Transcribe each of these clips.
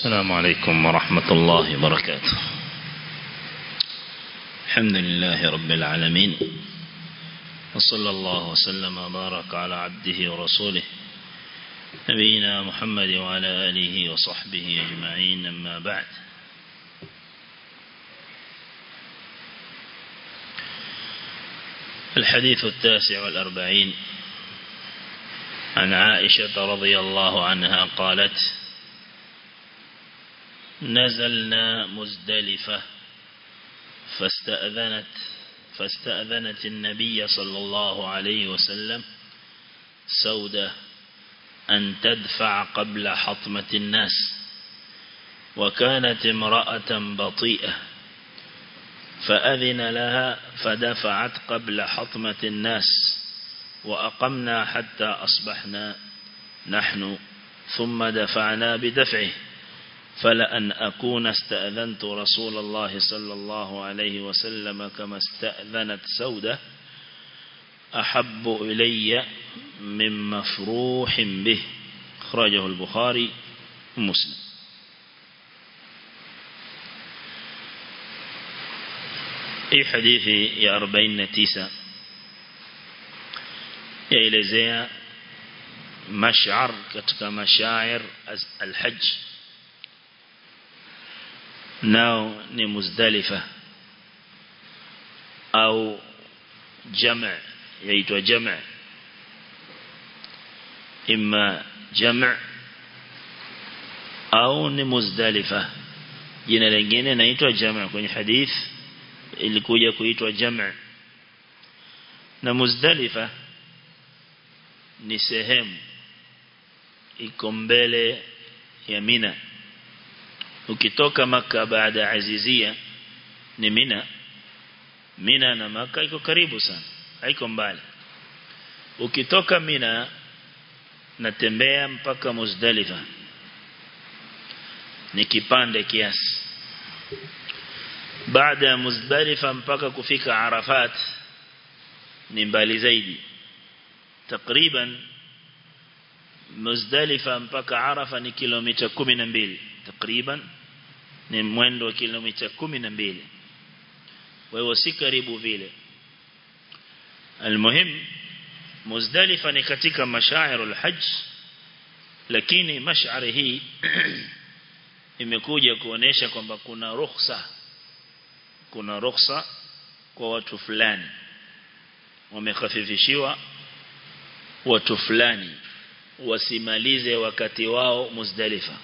السلام عليكم ورحمة الله وبركاته. الحمد لله رب العالمين. وصلى الله وسلم وبارك على عبده ورسوله نبينا محمد وعلى آله وصحبه أجمعين أما بعد. الحديث التاسع والأربعين. عن عائشة رضي الله عنها قالت نزلنا مزدلفة. فاستأذنت فاستأذنت النبي صلى الله عليه وسلم سودة أن تدفع قبل حطمة الناس. وكانت امرأة بطيئة فأذن لها فدفعت قبل حطمة الناس. وأقمنا حتى أصبحنا نحن ثم دفعنا بدفعه. فلأن أكون استأذنت رسول الله صلى الله عليه وسلم كما استأذنت سودة أحب إلي من مفروح به. خرجه البخاري ومسلم. hii hadithi ya 49 yaelezea mash'ar katika mashair al-hajj nao ni muzdalifa au jama' yaitwa jama' imma jama' au ni muzdalifa. Jina lingine naitwa jama' kwenye hadith ilikuja kuitwa jama' na muzdalifa ni sehemu iko mbele ya mina ukitoka maka baada azizia ni mina. Mina na maka iko karibu sana haiko mbali. Ukitoka mina natembea mpaka muzdalifa. Ni kipande kiasi. Baada ya muzdalifa mpaka kufika arafat ni mbali zaidi. Takriban muzdalifa mpaka arafa ni kilomita 12 takriban ni mwendo wa kilomita mbili. Kwa hiyo si karibu vile. Almuhim muzdalifa ni katika mashair alhajj lakini mash'ari hii imekuja kuonesha kwamba kuna ruhusa kuna ruhusa kwa watu fulani. Wamekhafifishiwa watu fulani wasimalize wakati wao muzdalifa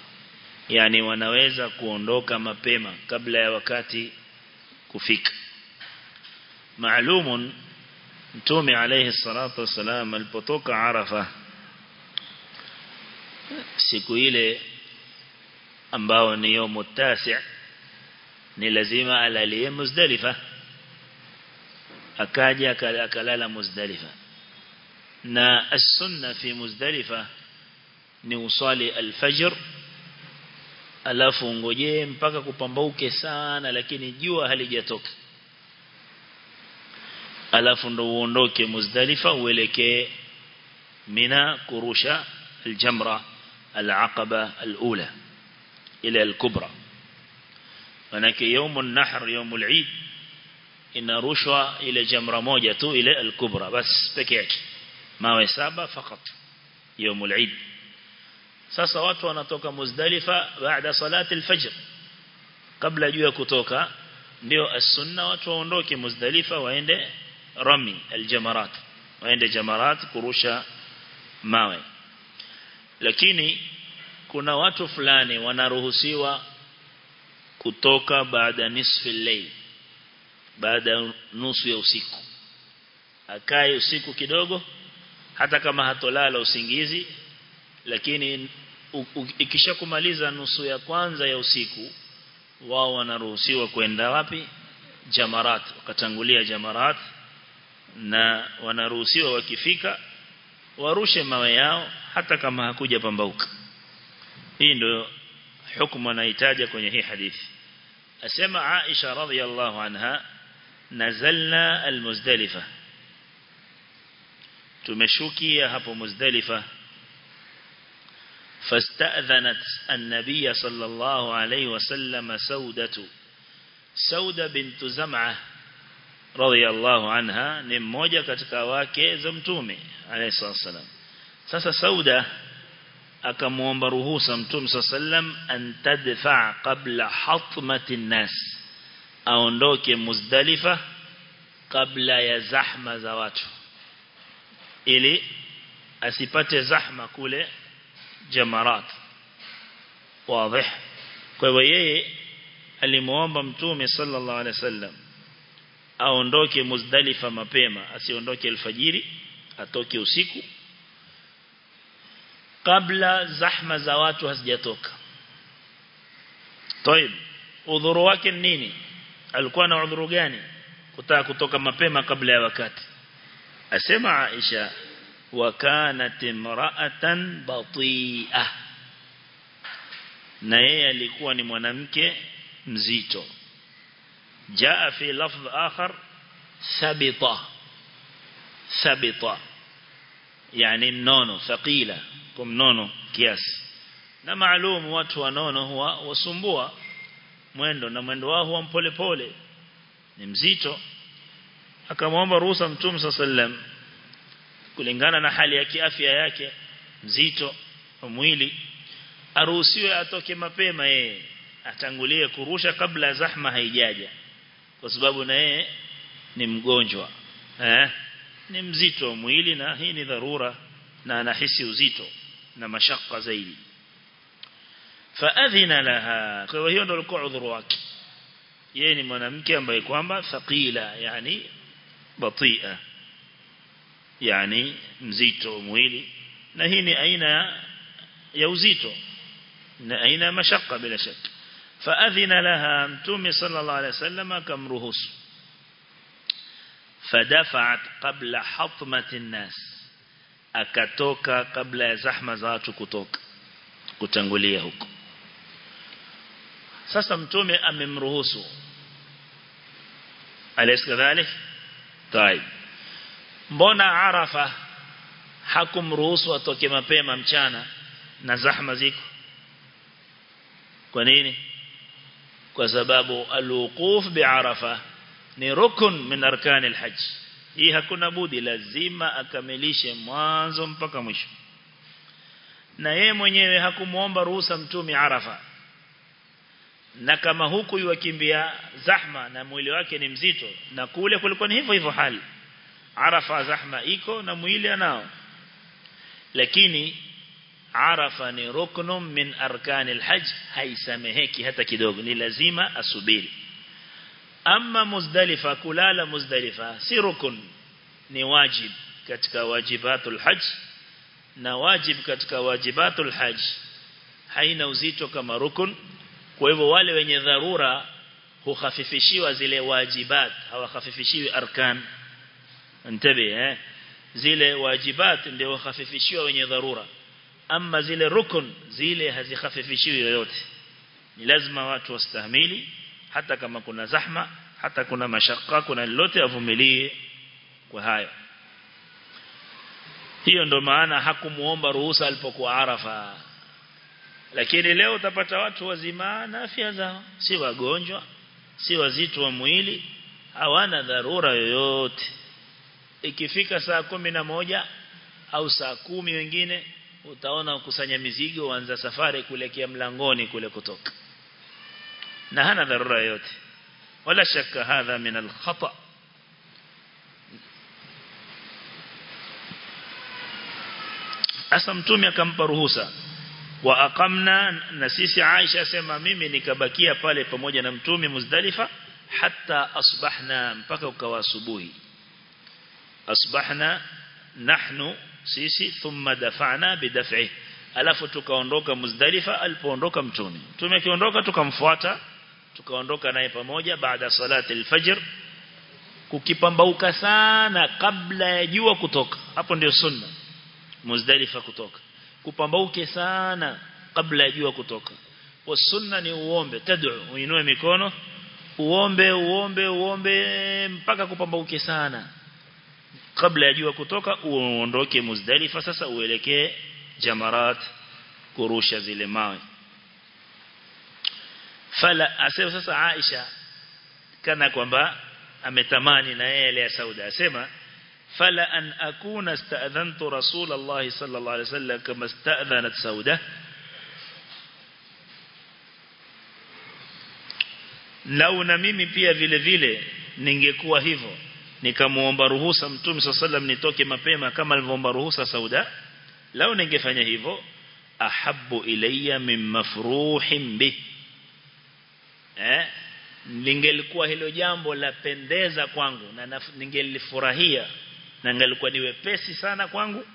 yani wanaweza kuondoka mapema kabla ya wakati kufika maalumun mtume alayhi salatu wasalam alipotoka arafa siku ile ambao ni yomu tasi ni lazima alalie muzdalifa akaja akalala muzdalifa na as-sunna fi muzdalifa ni usali al-fajr alafu ngojee mpaka kupambauke sana lakini jua halijatoka alafu ndo uondoke muzdalifa uelekee mina kurusha aljamra alaqaba alula ila alkubra manake yaumun nahr yaumul eid inarushwa ila jamra moja tu ila alkubra bas peke mawe saba fakat yaumul eid sasa watu wanatoka muzdalifa baada salati alfajr. Kabla jua kutoka ndio as-sunna watu waondoke muzdalifa waende rami aljamarat. Waende jamarat kurusha mawe. Lakini kuna watu fulani wanaruhusiwa kutoka baada nisfi al-layl baada nusu ya usiku. Akae usiku kidogo hata kama hatolala usingizi lakini ikishakumaliza nusu ya kwanza ya usiku wao wanaruhusiwa kwenda wapi? Jamarat wakatangulia jamarat na wanaruhusiwa wakifika warushe mawe yao hata kama hakuja pambauka. Hii ndio hukumu anahitaja kwenye hii hadithi. Asema Aisha radhiallahu anha nazalna almuzdalifa. Tumeshukia hapo muzdalifa فاستأذنت النبي صلى الله عليه وسلم سودة. سودة بنت زمعة رضي الله عنها نموجة كتكواك زمتومي عليه الصلاة والسلام. ساسا سودة أكموان برهوسا سمتوم صلى الله عليه وسلم أن تدفع قبل حطمة الناس. أو muzdalifa مزدلفة قبل يزحم زواته إلي أسيبت زحمة كله jamarat wazi kwa hivyo yeye alimuomba mtume sallallahu alaihi wasallam aondoke muzdalifa mapema asiondoke alfajiri atoke usiku kabla zahma za watu hazijatoka طيب udhuru wake nini alikuwa na udhuru gani kutaka kutoka mapema kabla ya wakati asema Aisha wa kanat imra'atan na yeye alikuwa ni mwanamke mzito. Jaa fi lafdh akhar thabita. Thabita. Yani nono thaqila kumnono kiasi. Na maalum watu wanono huwa wasumbua mwendo na mwendo wao huwa mpole pole. Ni mzito. Akamwomba ruhusa mtume sallam kulingana na hali ya kiafya yake mzito mwili aruhusiwe atoke mapema yeye atangulie kurusha kabla zahma haijaja kwa sababu na yeye ni mgonjwa eh ni mzito mwili na hii ni dharura na anahisi uzito na mashaka zaidi. Faadhina laha kwa hiyo ndio alikuwa udhuru wake. Yeye ni mwanamke ambaye kwamba thaqila yani batia yani mzito mwili na hii ni aina ya uzito na aina ya mashaka bila shaka faadhina laha mtume sallallahu alaihi wasallam kamruhusu fadafa'at qabla hatmati nas akatoka kabla ya zahma za watu kutoka kutangulia huko sasa mtume amemruhusu alaysa kadhalik طيب mbona arafa hakumruhusu atoke mapema mchana na zahma ziko? Kwa nini? Kwa sababu alwuquf biarafa ni rukun min arkani alhajj. Hii hakuna budi lazima akamilishe mwanzo mpaka mwisho. Na yeye mwenyewe hakumuomba ruhusa mtume arafa. Na kama huku yuwakimbia zahma na mwili wake ni mzito na kule kulikuwa ni hivyo hivyo hali arafa zahma iko na mwili anao. Lakini arafa ni ruknum min arkani alhajj haisameheki hata kidogo ni lazima asubiri. Ama muzdalifa kulala muzdalifa si rukun ni wajib katika wajibatul hajj. Na wajib katika wajibatul hajj haina uzito kama rukun. Kwa hivyo wale wenye dharura hukhafifishiwa zile wajibat hawakhafifishiwi arkan ntabi eh? Zile wajibat ndio wakhafifishiwa wenye dharura. Ama zile rukun zile hazikhafifishiwi yoyote. Ni lazima watu wastahimili hata kama kuna zahma hata kuna mashaka kuna lolote avumilie kwa hayo. Hiyo ndo maana hakumuomba ruhusa alipokuwa Arafa. Lakini leo utapata watu wazima na afya zao. Si wagonjwa si wazito wa mwili hawana dharura yoyote ikifika saa kumi na moja au saa kumi wengine utaona kusanya mizigo uanza safari kuelekea mlangoni kule kutoka. Na hana dharura yote wala shaka hadha min alkhata. Asa mtume akampa ruhusa. Wa aqamna na sisi Aisha asema mimi nikabakia pale pamoja na mtume Muzdalifa hatta asbahna mpaka ukawa asubuhi asbahna nahnu sisi thumma dafa'na bidaf'i. Alafu tukaondoka Muzdalifa alipoondoka mtume akiondoka tukamfuata tukaondoka naye pamoja baada salati alfajr kukipambauka sana kabla ya jua kutoka. Hapo ndio sunna Muzdalifa kutoka. Kupambauke sana kabla ya jua kutoka. Wa sunna ni uombe tad'u uinue mikono uombe uombe uombe mpaka kupambauke sana kabla ya jua kutoka uondoke Muzdalifa sasa uelekee jamarat kurusha zile mawe. Fala asema sasa Aisha kana kwamba ametamani na yeye ile ya Sauda asema fala an akuna ista'dhantu Rasulullah sallallahu alaihi wasallam kama ista'dhanat Sauda. Lau na mimi pia vile vile ningekuwa hivyo nikamuomba ruhusa mtume sallam nitoke mapema kama alivyoomba ruhusa Sauda. Lao ningefanya hivyo ahabu ilayya min mafruhin bi. Eh? Ningelikuwa hilo jambo la pendeza kwangu na ningelifurahia na ningelikuwa ni wepesi sana kwangu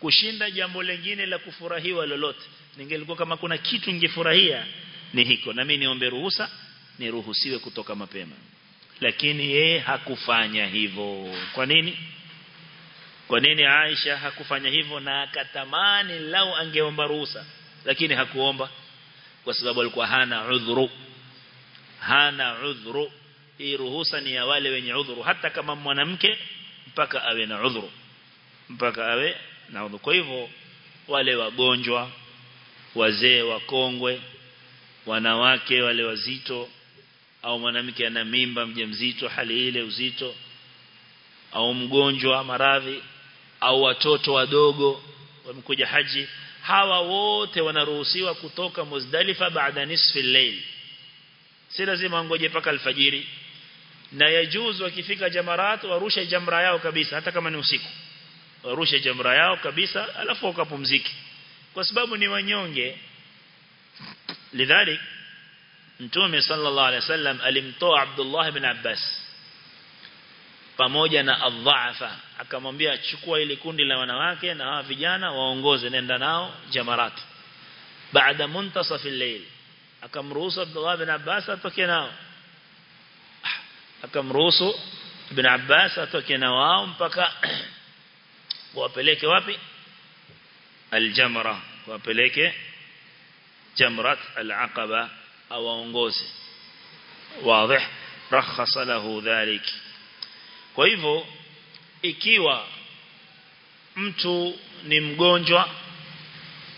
kushinda jambo lingine la kufurahiwa lolote. Ningelikuwa kama kuna kitu ningefurahia ni hiko. Na mimi niombe ruhusa niruhusiwe kutoka mapema lakini yeye hakufanya hivyo. Kwa nini? Kwa nini Aisha hakufanya hivyo na akatamani lau angeomba ruhusa? Lakini hakuomba kwa sababu alikuwa hana udhuru. Hana udhuru. Hii ruhusa ni ya wale wenye udhuru. Hata kama mwanamke mpaka awe na udhuru. Mpaka awe na udhuru. Kwa hivyo wale wagonjwa wazee wakongwe wanawake wale wazito au mwanamke ana mimba mjamzito hali ile uzito au mgonjwa maradhi au watoto wadogo wamekuja haji hawa wote wanaruhusiwa kutoka Muzdalifa baada nisfi al-layl. Si lazima ngoje paka alfajiri. Na yajuzu wakifika jamarat warushe jamra yao kabisa hata kama ni usiku. Warushe jamra yao kabisa alafu wakapumziki kwa sababu ni wanyonge. Lidhalik Mtume sallallahu alaihi wasallam alimtoa Abdullah ibn Abbas pamoja na adhafa akamwambia chukua ile kundi la wanawake na hawa vijana waongoze nenda nao jamarat baada muntasaf al-layl akamruhusu Abdullah ibn Abbas atoke nao akamruhusu ibn Abbas atoke na wao mpaka wapeleke wapi aljamra wapeleke jamrat al-aqaba au waongoze wazi rakhasa lahu dhalik. Kwa hivyo ikiwa mtu ni mgonjwa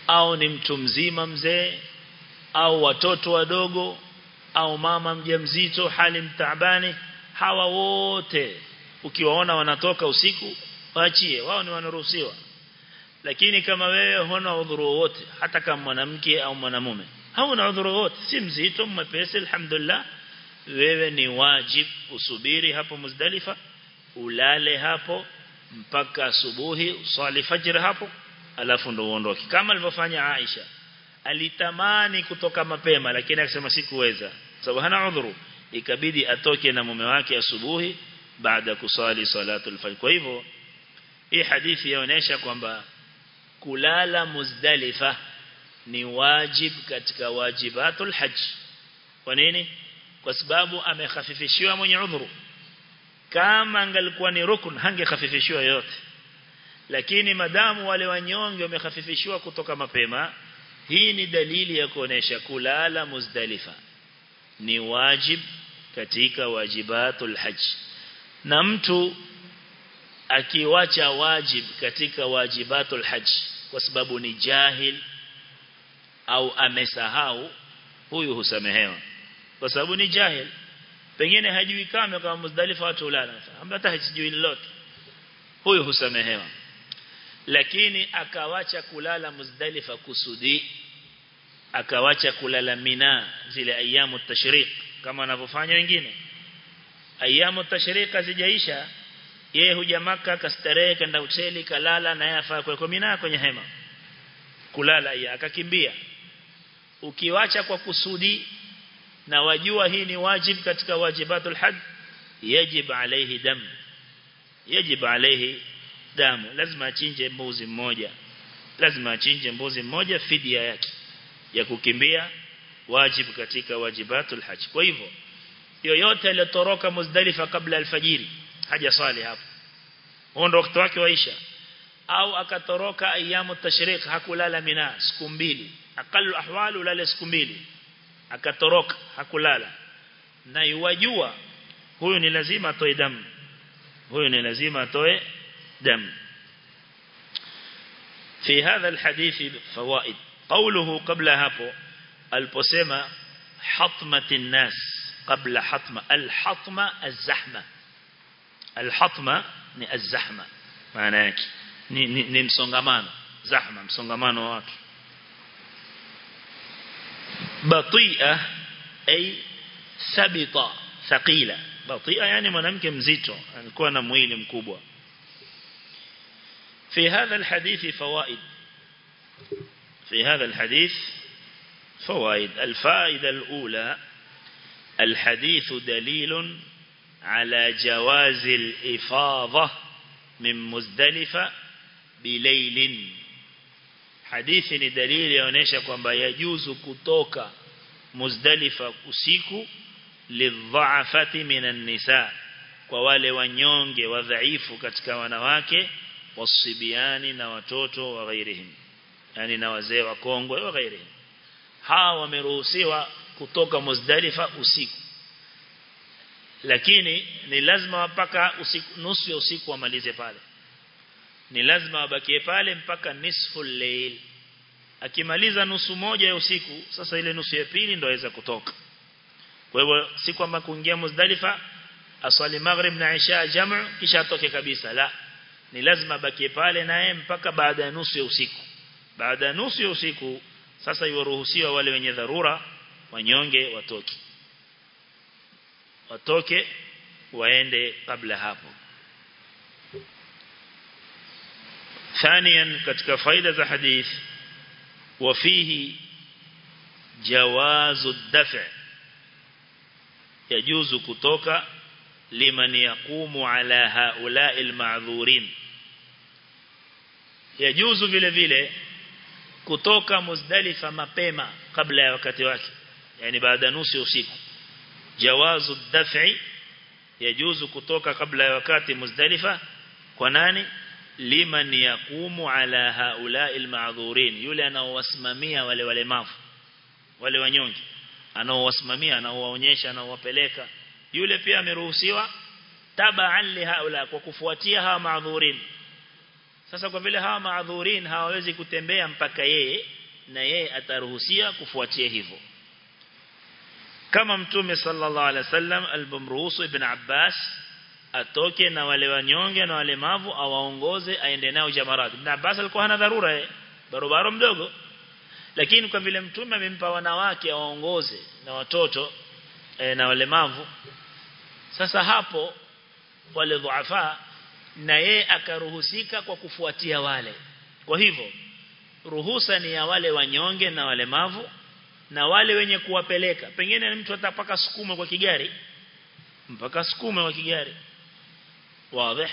au ni mtu mzima mzee au watoto wadogo au mama mjamzito hali mtaabani hawa wote ukiwaona wanatoka usiku waachie wao ni wanaruhusiwa. Lakini kama wewe huna udhuru wote hata kama mwanamke au mwanamume hauna udhuru wote. Si mzito mwepesi alhamdulillah. Wewe ni wajib usubiri hapo Muzdalifa ulale hapo mpaka asubuhi usali fajr hapo alafu ndo uondoke. Kama alivyofanya Aisha. Alitamani kutoka mapema lakini akasema sikuweza. Sababu hana udhuru. Ikabidi atoke na mume wake asubuhi baada kusali salatul fajr. Kwa hivyo hii hadithi yaonesha kwamba kulala Muzdalifa ni wajib katika wajibatul hajj. Kwa nini? Kwa sababu amekhafifishiwa mwenye udhuru kama angalikuwa ni rukun hangekhafifishiwa yote. Lakini madamu wale wanyonge wamekhafifishiwa kutoka mapema hii ni dalili ya kuonesha kulala muzdalifa. Ni wajib katika wajibatul hajj. Na mtu akiwacha wajib katika wajibatul hajj kwa sababu ni jahil au amesahau huyu husamehewa. Kwa sababu ni jahil. Pengine hajui kama kama Muzdalifa watu ulala. Hata hajui lolote. Huyu husamehewa. Lakini akawacha kulala Muzdalifa kusudi akawacha kulala Mina zile ayamu tashriq kama wanavyofanya wengine. Ayamu tashriq hazijaisha. Yeye huja maka kastarehe kenda hoteli kalala na yeye afaa kwa Mina kwenye hema. Kulala yeye akakimbia ukiwacha kwa kusudi na wajua hii ni wajib katika wajibatul hajj yajib alayhi dam yajib alayhi damu lazima achinje mbuzi mmoja lazima achinje mbuzi mmoja fidia yake ya kukimbia wajib katika wajibatul hajj. Kwa hivyo yoyote aliyotoroka muzdalifa kabla alfajiri haja sali hapo. Huo wakati wake waisha au akatoroka ayamu tashriq hakulala mina siku mbili أقل أحوال ولا لسكميلي أكترك أكلالا نيواجوا هو نلزيم توي دم هو نلزيم توي دم في هذا الحديث فوائد قوله قبل هابو البسيمة حطمة الناس قبل حطمة الحطمة الزحمة الحطمة الزحمة معناك نمسونغمان زحمة مسونغمان وواتر batia ay sabita thaqila batia yani mwanamke mzito alikuwa na mwili mkubwa. في هذا الحديث فوائد. في هذا الحديث فوائد. الفائدة الأولى الحديث دليل على جواز الإفاضة من مزدلفة بليل. hadithi ni dalili inaonyesha kwamba yajuzu kutoka Muzdalifa usiku lidhafati minan nisa kwa wale wanyonge wadhaifu katika wanawake wasibiani na watoto wa ghairihim yani na wazee wa kongwe wa ghairihim. Hawa wameruhusiwa kutoka Muzdalifa usiku. Lakini ni lazima mpaka usiku nusu ya usiku wamalize pale ni lazima wabakie pale mpaka nisfu layl. Akimaliza nusu moja ya usiku sasa ile nusu ya pili ndio aweza kutoka. Kwa hivyo si kwamba kuingia Muzdalifa aswali maghrib na isha jamu kisha atoke kabisa. La ni lazima abakie pale naye mpaka baada ya nusu ya usiku. Baada ya nusu ya usiku sasa iwaruhusiwa wale wenye dharura wanyonge watoke. Watoke waende kabla hapo ثانيا katika faida za hadith وفيه جواز الدفع يجوز kutoka liman yaqumu ala haula'i alma'dhurin yajuzu vile vile kutoka Muzdalifa mapema kabla ya wakati wake yani baada nusu usiku jawazu daf'i yajuzu kutoka kabla ya wakati Muzdalifa kwa nani Liman yaqumu ala haula'i almaadhurin yule anaowasimamia wale walemavu wale wanyonge anaowasimamia anaowaonyesha anaowapeleka yule pia ameruhusiwa tabaan li haula kwa kufuatia hawa maadhurin sasa kwa vile hawa maadhurin hawawezi kutembea mpaka yeye na yeye ataruhusia kufuatia hivyo. Kama mtume sallallahu alaihi wasallam albumruhusu ibn Abbas atoke na wale wanyonge na walemavu awaongoze aende nao jamarat. Ibn Abbas alikuwa hana dharura eh. Barobaro mdogo. Lakini kwa vile mtume amempa wanawake awaongoze na watoto e, na walemavu sasa hapo wale dhuafa na ye akaruhusika kwa kufuatia wale. Kwa hivyo ruhusa ni ya wale wanyonge na walemavu na wale wenye kuwapeleka. Pengine mtu atapaka sukuma kwa kigari mpaka sukuma kwa kigari wazi.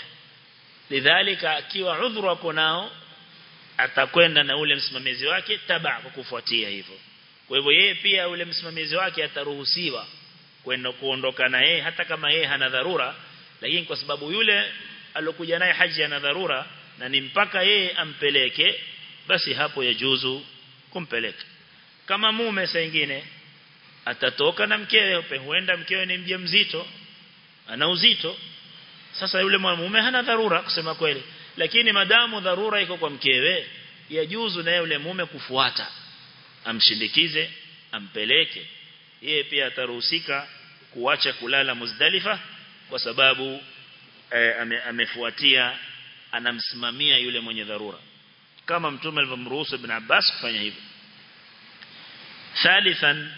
Lidhalika akiwa udhuru wako nao atakwenda na ule msimamizi wake taba kufuatia hivyo. Kwa hivyo yeye pia ule msimamizi wake ataruhusiwa kwenda kuondoka na yeye hata kama yeye hana dharura lakini kwa sababu yule alokuja naye haji ana dharura na ni mpaka yeye ampeleke basi hapo yajuzu kumpeleka. Kama mume saa nyingine atatoka na mkewe huenda mkewe ni mjamzito ana uzito sasa yule mwanamume hana dharura kusema kweli. Lakini madamu dharura iko kwa mkewe. Yajuzu na yule mume kufuata. Amshindikize ampeleke. Yeye pia ataruhusika kuacha kulala Muzdalifa kwa sababu e, ame, amefuatia anamsimamia yule mwenye dharura. Kama mtume alivyomruhusu ibn Abbas kufanya hivyo. Thalithan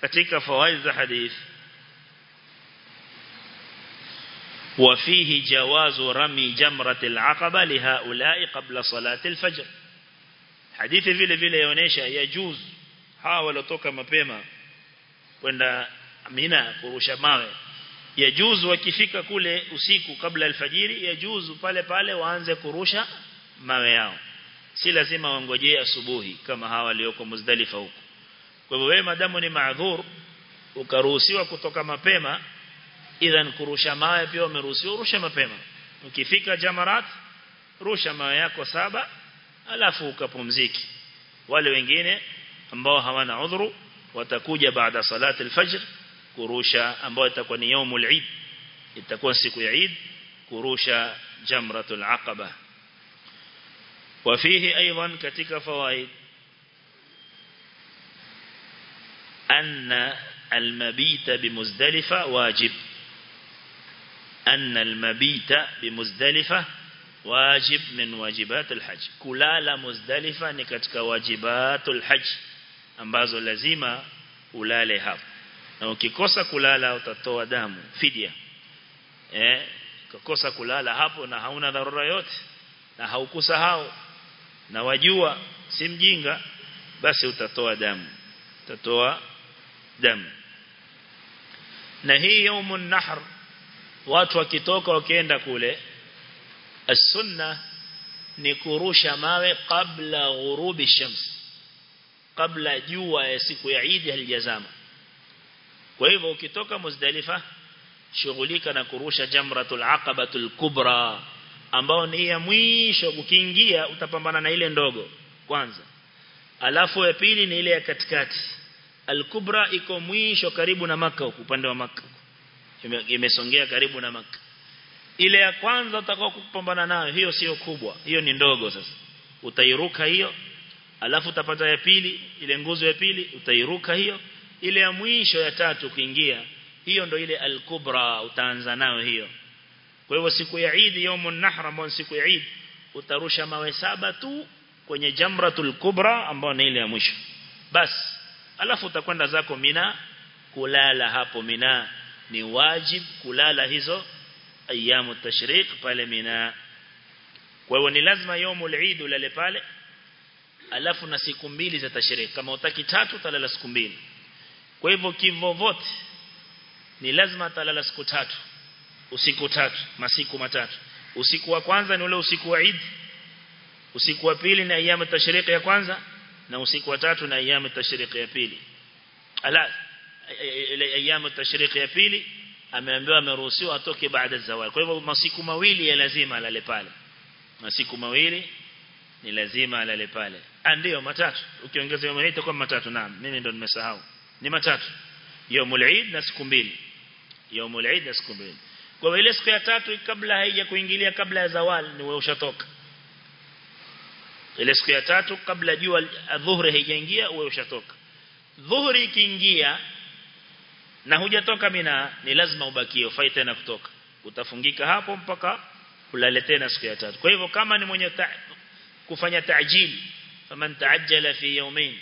katika fawaid za hadith وفيه جواز رمي جمرة العقبة لهؤلاء قبل صلاة الفجر حديث vile vile yaonesha yajuz hawa walotoka mapema kwenda Mina kurusha mawe yajuzu wakifika kule usiku kabla alfajiri yajuzu pale pale waanze kurusha mawe yao si lazima wangojee asubuhi kama hawa walioko Muzdalifa huko kwa hivyo wewe madamu ni maadhur ukaruhusiwa kutoka mapema إذا كروشا ما يبيو مروسي وروشا ما بيما. وكيفيك جمرات روشا ما يكو سابا ألافوك بمزيكي ولو ينجين أمبو هوان عذرو وتكوجة بعد صلاة الفجر كروشا أمبو تكون يوم العيد. تكون سيكو عيد كروشا جمرة العقبة. وفيه أيضا كتك فوائد. أن المبيت بمزدلفة واجب. Anna المبيت bimuzdalifa wajib min wajibat الحج kulala muzdalifa ni katika الحج ambazo lazima ulale hapo. Na ukikosa kulala utatoa damu fidia eh ukakosa kulala hapo na hauna dharura yote na haukusahau na wajua si mjinga basi utatoa damu utatoa damu. Na hii yaumun nahr watu wakitoka wakienda kule as-sunna ni kurusha mawe kabla ghurubi shams kabla jua ya siku ya Eid halijazama. Kwa hivyo ukitoka Muzdalifa shughulika na kurusha jamratul aqabatul kubra ambao ni ya mwisho. Ukiingia utapambana na ile ndogo kwanza. Alafu ya pili ni ile ya katikati. Al-kubra iko mwisho karibu na maka upande wa maka imesongea karibu na maka ile ya kwanza utakao kupambana nayo hiyo sio kubwa. Hiyo ni ndogo sasa. Utairuka hiyo alafu utapata ya pili ile nguzo ya pili utairuka hiyo. Ile ya mwisho ya tatu kuingia hiyo ndo ile al-kubra utaanza nayo hiyo. Kwa hivyo siku ya Eid yaumun nahr ambayo siku ya Eid utarusha mawe saba tu kwenye jamratul kubra ambayo ni ile ya mwisho. Bas alafu utakwenda zako Mina kulala hapo Mina ni wajib kulala hizo ayamu tashriq pale Mina. Kwa hivyo ni lazima yomul Eid ulale pale alafu na siku mbili za tashriq. Kama utaki tatu talala siku mbili. Kwa hivyo kivovote ni lazima talala siku tatu usiku tatu masiku matatu. Usiku wa kwanza ni ule usiku wa Eid usiku wa pili ni ayamu tashriq ya kwanza na usiku wa tatu na ayamu tashriq ya pili. Ala ile ayamu tashriq ya pili ameambiwa ameruhusiwa atoke baada ya zawal kwa hivyo masiku mawili ya lazima alale pale. Masiku mawili ni lazima alale pale. Ndio matatu. Ukiongeza yom Eid itakuwa matatu. Naam mimi ndo nimesahau. Ni matatu. Yomul Eid na siku mbili. Yomul Eid na siku mbili. Kwa hivyo ile siku ya tatu kabla haija kuingilia kabla ya zawal ni wewe ushatoka. Ile siku ya tatu kabla jua adhuhuri haijaingia wewe ushatoka. Dhuhuri ikiingia na hujatoka mina ni lazima ubakie ufai tena kutoka. Utafungika hapo mpaka ulale tena siku ya tatu. Kwa hivyo kama ni mwenye ta, kufanya taajil faman taajjala fi yawmin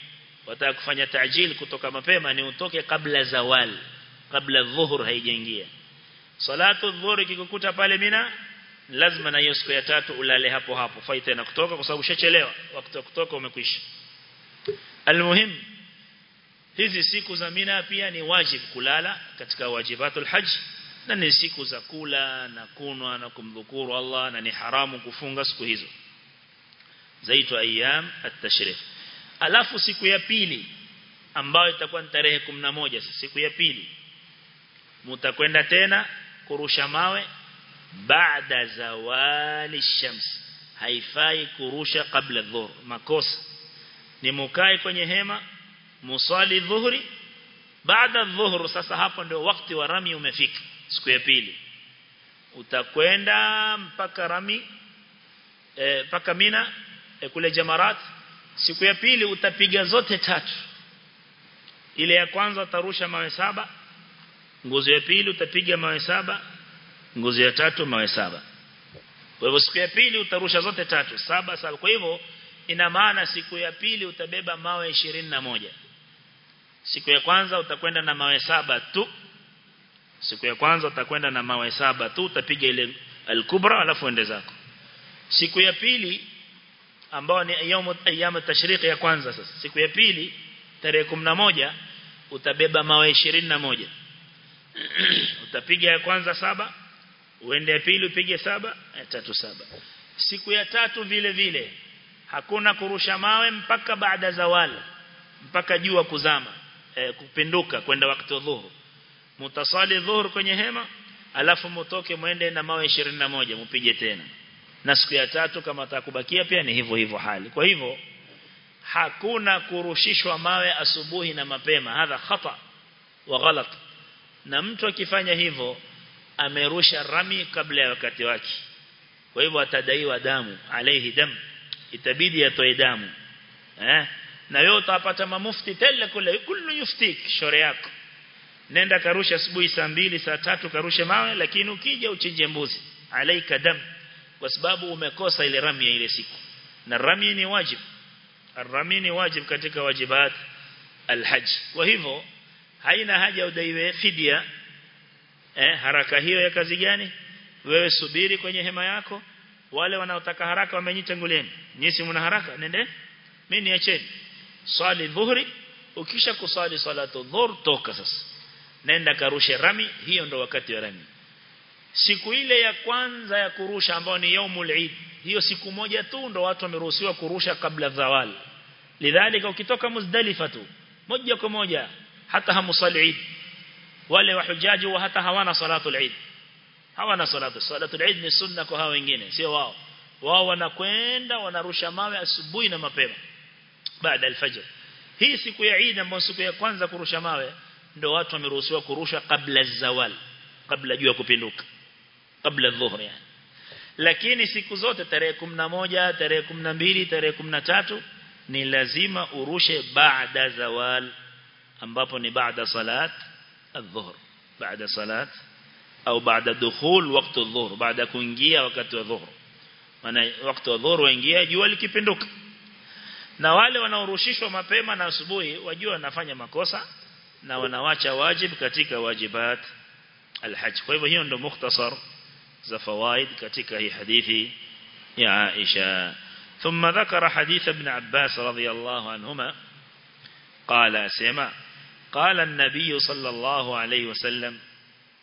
wataka kufanya taajil kutoka mapema ni utoke kabla zawal kabla dhuhur haijaingia. Salatu dhuhur ikikukuta pale mina lazima na hiyo siku ya tatu ulale hapo hapo fai tena kutoka kwa sababu ushachelewa. Wakati kutoka umekwisha. Almuhim hizi siku za mina pia ni wajib kulala katika wajibatul hajj. Na ni siku za kula na kunwa na kumdhukuru Allah na ni haramu kufunga siku hizo. Zaitwa ayyam at-tashrif. Alafu siku ya pili ambayo itakuwa ni tarehe 11 siku ya pili mtakwenda tena kurusha mawe baada zawali shams. Haifai kurusha kabla dhuhur makosa. Ni mukae kwenye hema musali dhuhri baada dhuhur sasa hapo ndio wakati wa rami umefika siku ya pili. Utakwenda mpaka rami mpaka e, mpaka mina e, kule jamarat. Siku ya pili utapiga zote tatu. Ile ya kwanza utarusha mawe saba nguzo ya pili utapiga mawe saba nguzo ya tatu mawe saba. Kwa hivyo siku ya pili utarusha zote tatu saba saba. Kwa hivyo ina maana siku ya pili utabeba mawe 21 siku ya kwanza utakwenda na mawe saba tu. Siku ya kwanza utakwenda na mawe saba tu utapiga ile al-kubra alafu ende zako. Siku ya pili ambao ni ayamu ayamu tashriq ya kwanza sasa. Siku ya pili tarehe 11 utabeba mawe 21 utapiga ya kwanza saba uende ya pili upige saba ya tatu saba. Siku ya tatu vile vile hakuna kurusha mawe mpaka baada zawal mpaka jua kuzama e, kupinduka kwenda wakati wa dhuhur. Mutasali dhuhur kwenye hema alafu mtoke muende na mawe 21 mpige tena. Na siku ya tatu kama atakubakia pia ni hivyo hivyo hali. Kwa hivyo hakuna kurushishwa mawe asubuhi na mapema. Hadha khata wa ghalat. Na mtu akifanya hivyo amerusha rami kabla ya wakati wake. Kwa hivyo atadaiwa damu alayhi dam. Itabidi atoe damu eh na wewe utapata mamufti tele kule kullu yuftik shore yako. Nenda karusha asubuhi saa mbili saa tatu karushe mawe lakini ukija uchinje mbuzi. Alaika dam kwa sababu umekosa ile rami ya ile siku. Na rami ni wajib. Rami ni wajib katika wajibat alhajj kwa hivyo haina haja udaiwe fidia eh haraka hiyo ya kazi gani? Wewe subiri kwenye hema yako. Wale wanaotaka haraka wamenyitangulieni nyinyi mna haraka? Nende. Mimi niacheni swali dhuhri ukisha kusali salatu dhuhr toka sasa. Nenda karushe rami hiyo ndo wakati wa rami. Siku ile ya kwanza ya kurusha ambao ni yaumul eid hiyo siku moja tu ndo watu wameruhusiwa kurusha kabla zawal lidhalika ukitoka muzdalifa tu moja kwa moja hata hamusali eid. Wale wahujaji wa hata hawana salatul eid. Hawana salatu salatul eid ni sunna kwa hao wengine sio wao. Wao wanakwenda wanarusha mawe asubuhi na mapema baada alfajr. Hii siku ya eid ambayo siku ya kwanza kurusha mawe ndo watu wameruhusiwa kurusha kabla zawal kabla jua kupinduka. Kabla dhuhur yani. Lakini siku zote tarehe 11 tarehe 12 tarehe 13 ni lazima urushe baada zawal ambapo ni baada salat adh-dhuhr baada salat au baada dukhul wakati adh-dhuhr baada kuingia wakati wa dhuhr. Maana wakati wa dhuhr waingia jua likipinduka na wale wanaorushishwa mapema na asubuhi wajua wanafanya makosa na wanawacha wajib katika wajibat alhajj kwa hivyo hiyo ndio mukhtasar za fawaid katika hii hadithi ya Aisha ابن عباس رضي الله عنهما قال أسمع قال النبي صلى الله عليه وسلم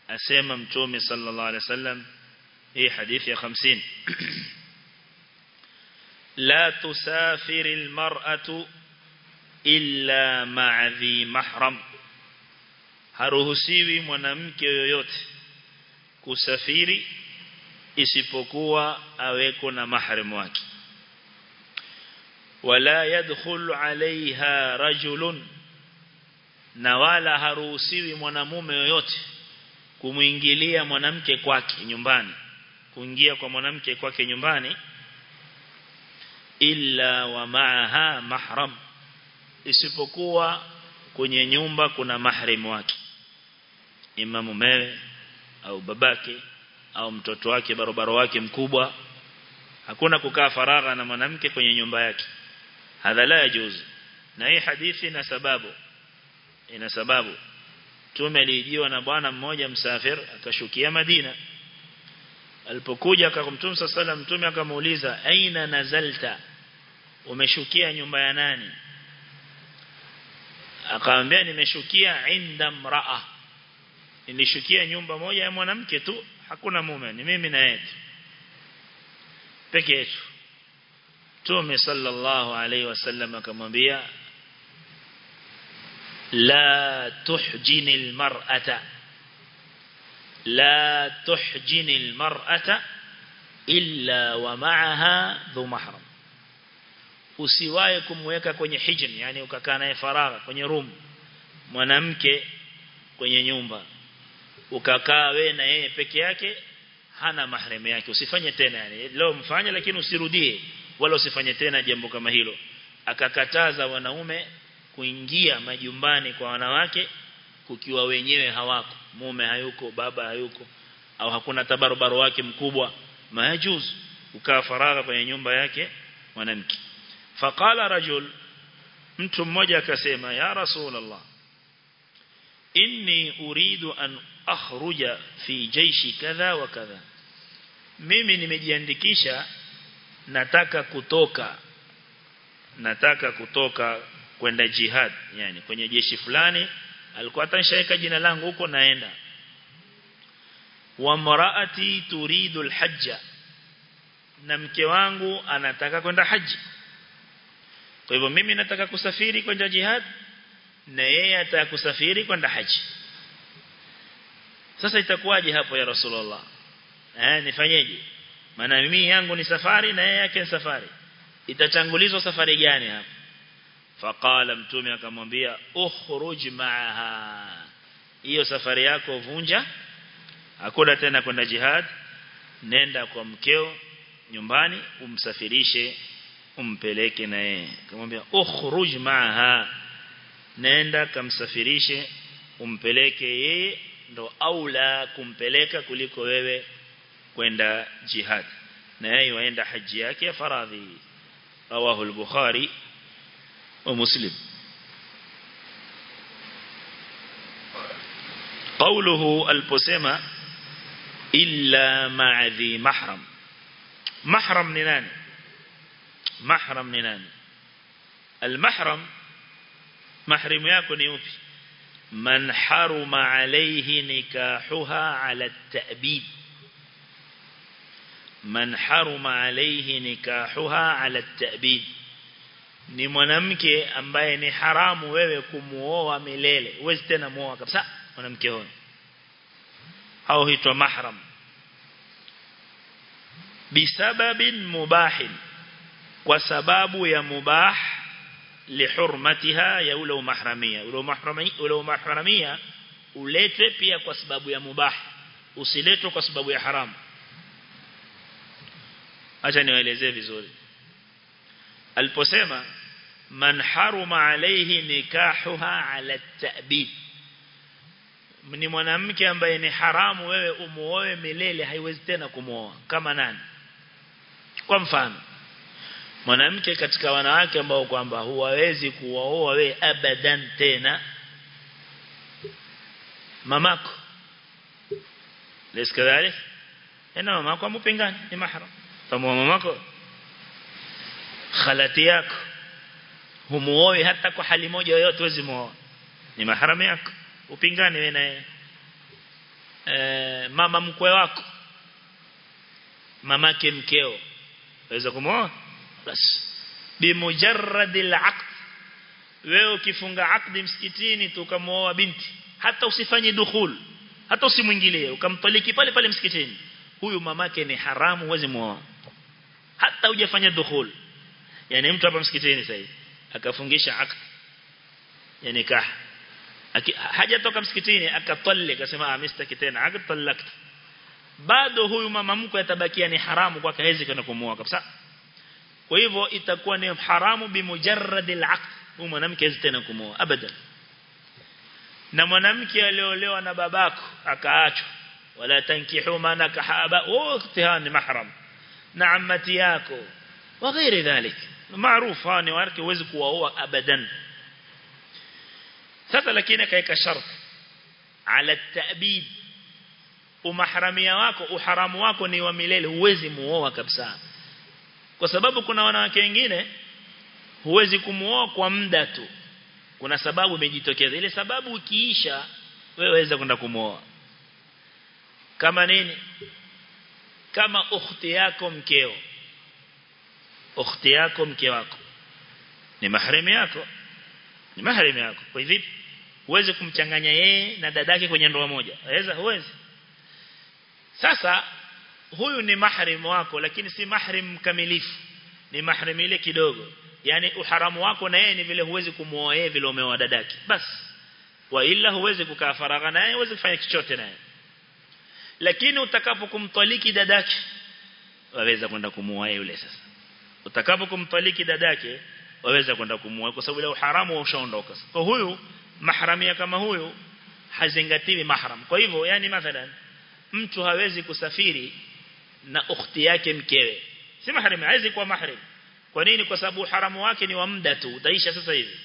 أسمع متومي صلى الله عليه وسلم هي حديث يا خمسين la tusafiri almar'atu illa ma'a dhi mahram. Haruhusiwi mwanamke yoyote kusafiri isipokuwa aweko na mahrimu wake. Wala yadkhulu alaiha rajulun na wala haruhusiwi mwanamume yoyote kumuingilia mwanamke kwake nyumbani kuingia kwa mwanamke kwake nyumbani illa wa ma'aha mahram. Isipokuwa kwenye nyumba kuna mahrim wake ima mumewe au babake au mtoto wake barobaro wake mkubwa. Hakuna kukaa faragha na mwanamke kwenye nyumba yake. Hadha la yajuzu. Na hii hadithi ina sababu. Ina sababu. Tume alijiwa na bwana mmoja msafir akashukia Madina alipokuja akamtumsa sala mtume akamuuliza aina nazalta umeshukia nyumba ya nani akamwambia nimeshukia inda mraa nilishukia nyumba moja ya mwanamke tu hakuna mume ni mimi na yeye peke yetu Mtume sallallahu alaihi wasallam akamwambia la tuhjini almar'ata la tuhjini almar'ata illa wa ma'aha dhu mahram. Usiwahi kumweka kwenye hijn yani ukakaa naye faragha kwenye room mwanamke kwenye nyumba. Ukakaa we na yeye peke yake hana mahram yake. Usifanye tena yani. Leo mfanye lakini usirudie wala usifanye tena jambo kama hilo. Akakataza wanaume kuingia majumbani kwa wanawake kukiwa wenyewe hawako mume hayuko baba hayuko au hakuna tabarubaro wake mkubwa majuz ukaa faragha kwenye nyumba yake mwanamke. Faqala rajul mtu mmoja akasema ya rasulullah inni uridu an akhruja fi jaishi kadha wa kadha. Mimi nimejiandikisha nataka kutoka nataka kutoka kwenda jihad yani kwenye jeshi fulani alikuwa atanishaweka jina langu huko naenda. Wa maraati turidu alhajja. Na mke wangu anataka kwenda haji. Kwa hivyo mimi nataka kusafiri kwenda jihad na yeye ataka kusafiri kwenda haji. Sasa itakuwaje hapo ya rasulullah? Eh nifanyeje? Maana mimi yangu ni safari na yeye yake ni safari. Itachangulizwa safari gani hapa faqala mtume akamwambia ukhruj ma'aha. Hiyo safari yako vunja. Hakuna tena kwenda jihad. Nenda kwa mkeo nyumbani umsafirishe umpeleke na yeye akamwambia ukhruj maaha. Nenda kamsafirishe umpeleke yeye ndo aula kumpeleka kuliko wewe kwenda jihad. Na yeye waenda haji yake ya faradhi. Rawahu al-bukhari muslim قوله البسمة إلا مع ذي محرم. محرم ننان. محرم ننان. المحرم محرم يكون يوبي من حرم عليه نكاحها على التأبيد. من حرم عليه نكاحها على التأبيد. Ni mwanamke ambaye ni haramu wewe kumuoa milele. Uwezi tena muoa kabisa mwanamke huyo. Au huitwa mahram. Bisababin mubahin. Kwa sababu ya mubah lihurmatiha ya ule mahramia ule mahramia ule mahramia uletwe pia kwa sababu ya mubah. Usiletwe kwa sababu ya haramu acha niwaelezee vizuri. Aliposema man haruma alayhi nikahuha ala ta'bid ni mwanamke ambaye ni haramu wewe umuoe milele haiwezi tena kumuoa. Kama nani? Kwa mfano mwanamke katika wanawake ambao kwamba huwawezi kuwaoa wewe abadan tena. Mamako. Lesikadhalik ena mamako amupingani ni mahram. Tamu mamako khalati yako humuoe hata kwa hali moja yoyote wezi muoa. Ni maharamu yako. Upingane wewe naye e, mama mkwe wako. Mamake mkeo. Waweza kumuoa? Basi bi mujarradil aqd. Wewe ukifunga akdi msikitini tu ukamuoa binti hata usifanye dukhul hata usimwingilie ukamtaliki pale pale msikitini huyu mamake ni haramu uweze muoa. Hata hujafanya dukhul. Yani mtu hapa msikitini sasa akafungisha akdi yani kah hajatoka msikitini akatalli akasema ah mistaki tena akatalakt bado huyu mama mkwe atabakia ni haramu kwake hawezi kwenda kumuoa kabisa kwa hivyo itakuwa ni haramu bimujarrad al-aqd huyu mwanamke hawezi tena kumuoa abadan na mwanamke aliolewa na babako akaachwa wala tankihu mana kahaba wote ni mahram na ammati yako wa ghairi dhalik maarufu ni wanawake huwezi kuwaoa abadan. Sasa lakini akaeka sharti ala ta'bid umahramia wako uharamu wako ni wa milele huwezi muoa kabisa. Kwa sababu kuna wanawake wengine huwezi kumuoa kwa muda tu. Kuna sababu imejitokeza. Ile sababu ukiisha wewe waweza kwenda kumuoa. Kama nini? Kama ukhti yako mkeo ukhti yako mke wako. Ni mahram yako. Ni mahram yako. Kwa hivyo huwezi kumchanganya yeye na dadake kwenye ndoa moja. Waweza huwezi. Sasa huyu ni mahrim wako lakini si mahrim mkamilifu. Ni mahrim ile kidogo. Yani uharamu wako na yeye ni vile huwezi kumuoa yeye vile umeoa dadake. Basi wa ila huwezi kukaa faragha naye huwezi kufanya chochote naye lakini utakapokumtaliki dadake waweza kwenda kumuoa yule sasa utakapokumtaliki dadake waweza kwenda kumuoa kwa sababu ile haramu ushaondoka. Kwa huyu mahramia kama huyu hazingatiwi mahram. Kwa hivyo yani mathalan mtu hawezi kusafiri na ukhti yake mkewe. Si mahram hawezi kuwa mahram. Kwa nini? Kwa sababu haramu wake ni wa muda tu utaisha sasa hivi.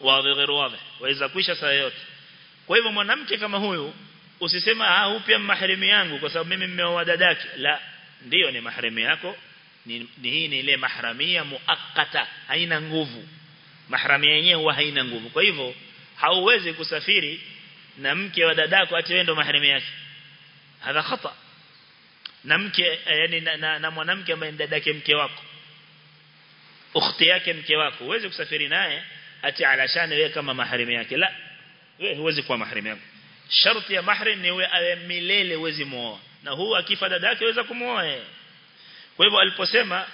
Wazi ghairi wazi. Waweza kuisha saa yote. Kwa hivyo mwanamke kama huyu usisema ah upya mahram yangu kwa sababu mimi mmeoa dadake. La ndio ni mahram yako ni, ni hii ni ile mahramia muakkata haina nguvu. Mahramia yenyewe huwa haina nguvu. Kwa hivyo hauwezi kusafiri na mke wa dadako ati wewe ndo mahramia yake. Hadha khata. Na mke yani na, na, na mwanamke ambaye dadake mke wako. Ukhti yake mke wako. Huwezi kusafiri naye ati alashani wewe kama mahramia yake. La wewe huwezi kuwa mahramia yako. Sharti ya mahrim ni wewe milele uwezi muoa. Na huu akifa dadake weza kumuoa kwa hivyo aliposema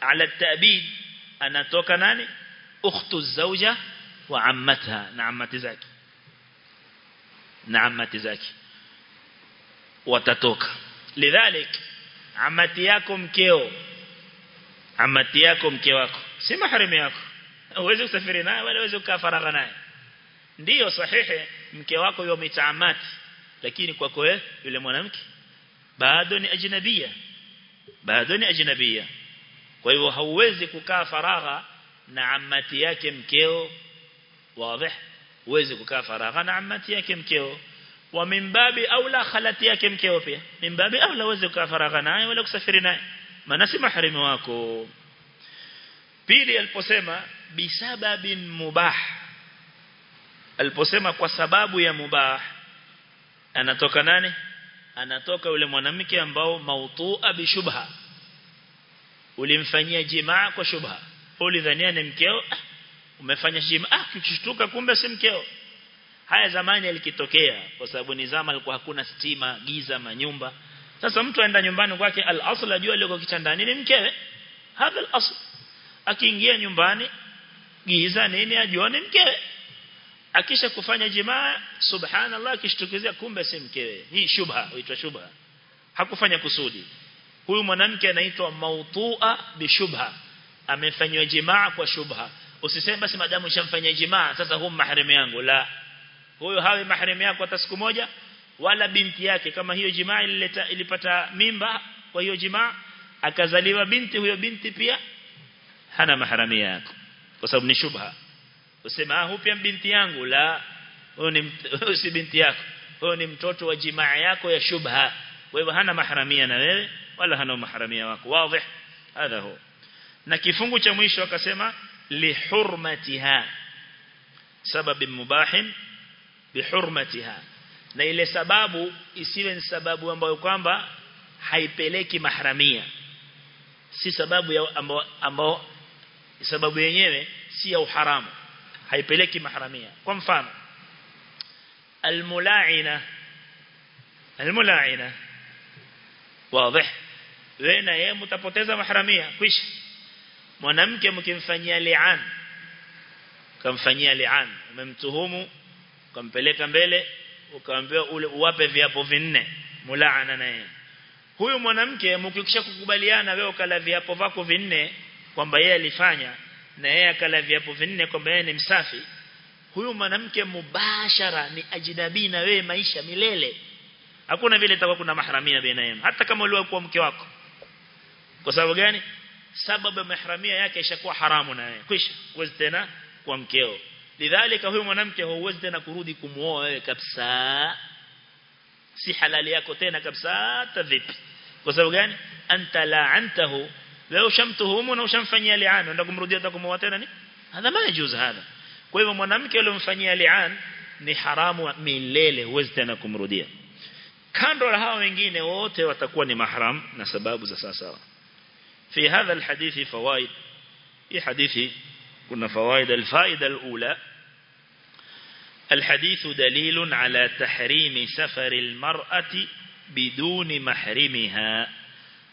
ala ta'bid anatoka nani ukhtu zauja wa ammatha na ammati zake na ammati zake watatoka lidhalik amati yako mkeo amati yako mke wako si maharimu yako uweze kusafiri naye wala uweze kukaa faragha naye ndiyo sahihi mke wako yuko mitaamati lakini kwako yule mwanamke bado ni ajnabia bado ni ajnabia kwa hivyo hauwezi kukaa faragha na amati yake mkeo wazi uweze kukaa faragha na amati yake mkeo wa mimbabi au la khalati yake mkeo pia mimbabi au la uweze kukaa faragha naye wala kusafiri naye maana si maharimu wako pili aliposema bisababin mubah aliposema kwa sababu ya mubah anatoka nani anatoka yule mwanamke ambao mautua bishubha ulimfanyia jimaa kwa shubha. Ulidhania ni mkeo ah, umefanya jimaa ah kikishtuka kumbe si mkeo. Haya zamani alikitokea kwa sababu ni zama alikuwa hakuna stima giza manyumba. Sasa mtu aenda nyumbani kwake al-asl ajua aliyoko kitandani ni mkewe. Hadha al-asl. Akiingia nyumbani giza nini ajua ni mkewe akisha kufanya jimaa subhanallah akishtukizia kumbe si mkewe hii shubha huitwa shubha. Hakufanya kusudi. Huyu mwanamke anaitwa mautua bishubha amefanywa jimaa kwa shubha. Usiseme basi madamu ushamfanya jimaa sasa huyu maharimu yangu. La. Huyo hawe maharimu yako hata siku moja wala binti yake. Kama hiyo jimaa ilileta ilipata mimba kwa hiyo jimaa akazaliwa binti huyo binti pia hana maharamia yako kwa sababu ni shubha useme ah upya binti yangu. La huyo ni si binti yako. Huyo ni mtoto wa jimaa yako ya shubha. Kwa hana mahramia na wewe wala hana mahramia wako. Wazi. Hadha huo na kifungu cha mwisho akasema lihurmatiha sababu mubahin bihurmatiha na ile sababu isiwe ni sababu ambayo kwamba haipeleki mahramia si sababu ya ambao, ambao sababu yenyewe si ya uharamu haipeleki maharamia. Kwa mfano almulaina almulaina wazi wewe na yeye mtapoteza mahramia kwisha mwanamke mkimfanyia li'an kamfanyia li'an umemtuhumu ukampeleka mbele ukaambiwa ule uwape viapo vinne mulaana naye huyu mwanamke mkikisha kukubaliana wewe ukala viapo vako vinne kwamba yeye alifanya na yeye akala viapo vinne kwamba yeye ni msafi huyu mwanamke mubashara ni ajnabi na wewe maisha milele. Hakuna vile itakuwa kuna mahramia baina yenu hata kama uliokuwa mke wako. Kwa sababu gani? Sababu ya mahramia yake ishakuwa haramu na wewe. Kwisha uwezi tena kwa mkeo. Lidhalika huyu mwanamke huwezi tena kurudi kumuoa wewe kabisa. Si halali yako tena kabisa hata vipi? Kwa sababu gani? Anta la'antahu wewe ushamtuhumu na ushamfanyia li'an unataka kumrudia hata kumuoa tena ni hadha ma yajuz hadha kwa hivyo mwanamke aliyomfanyia li'an ni haramu milele huwezi tena kumrudia kando na hao wengine wote watakuwa ni mahram na sababu za sawa في هذا الحديث فوائد في حديث كنا فوائد الفائدة الأولى الحديث دليل على تحريم سفر المرأة بدون محرمها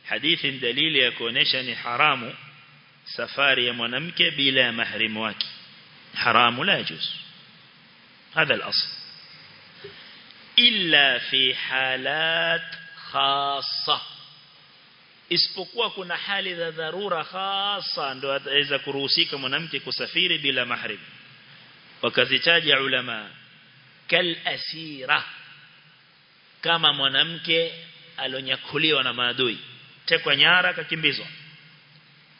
حديث دليل يكونشني حرام سفار يمنمك بلا محرم واكي حرام لا يجوز هذا الأصل إلا في حالات خاصة isipokuwa kuna hali za dharura hasa ndo ataweza kuruhusika mwanamke kusafiri bila mahrim wakazitaja ulama kal asira kama mwanamke alonyakuliwa na maadui tekwa nyara kakimbizwa.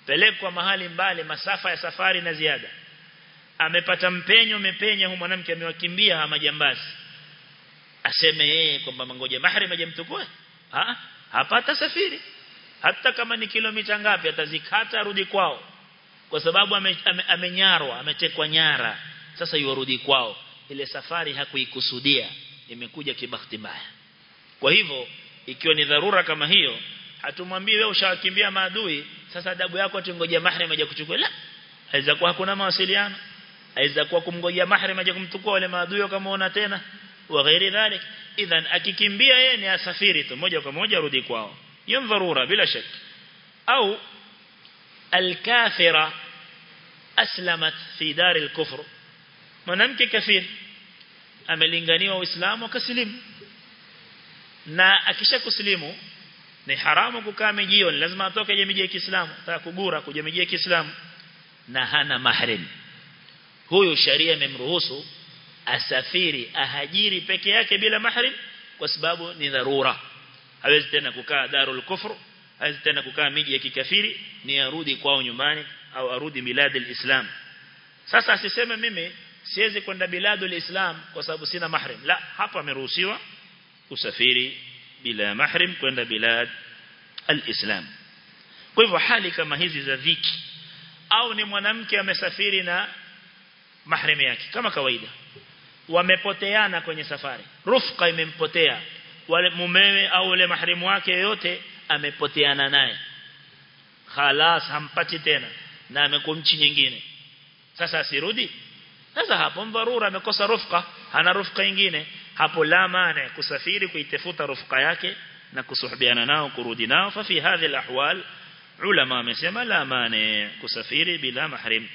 Pelekwa mahali mbali masafa ya safari na ziada. Amepata mpenyo mepenya huyo mwanamke amewakimbia ha majambazi. Aseme yeye kwamba mangoje mahrim ajamtukue ha? Hapata safiri. Hata kama ni kilomita ngapi atazikata rudi kwao. Kwa sababu amenyarwa ame, ame ametekwa nyara. Sasa yuarudi kwao. Ile safari hakuikusudia. Imekuja kibahati mbaya. Kwa hivyo ikiwa ni dharura kama hiyo hatumwambii wewe ushawakimbia maadui. Sasa adabu yako tungoje mahrim aje kuchukua. La aweza kuwa hakuna mawasiliano. Aweza kuwa kumgojea mahrim aje kumtukua wale maadui kama tena. Wa ghairi dhalik. Idhan akikimbia yeye ni asafiri tu. Moja kwa moja rudi kwao. Hiyo dharura bila shaka au alkafira aslamat fi dar alkufr. Mwanamke kafir amelinganiwa uislamu akasilimu na akisha kuslimu ni haramu kukaa mijioni lazima atoke je ya Kiislamu ataka kugura kuja ya Kiislamu. Na hana mahrim huyu sharia imemruhusu asafiri ahajiri peke yake bila mahrim kwa sababu ni dharura. Hawezi tena kukaa darul kufr hawezi tena kukaa miji ya kikafiri ni arudi kwao nyumbani au arudi bilad alislam sasa asiseme mimi siwezi kwenda biladul islam kwa sababu sina mahrim la hapa ameruhusiwa usafiri bila mahrim kwenda bilad alislam. Kwa hivyo hali kama hizi za dhiki au ni mwanamke amesafiri na mahrim yake kama kawaida wamepoteana kwenye safari rufqa imempotea wale mumewe au ule mahrimu wake yote amepoteana naye khalas hampati tena na amekuwa nchi nyingine. Sasa asirudi sasa hapo dharura amekosa rufqa hana rufqa nyingine hapo la maana kusafiri kuitafuta rufqa yake na kusuhubiana nao kurudi nao fa fi hadhi alahwal ulama wamesema la maana kusafiri bila mahrim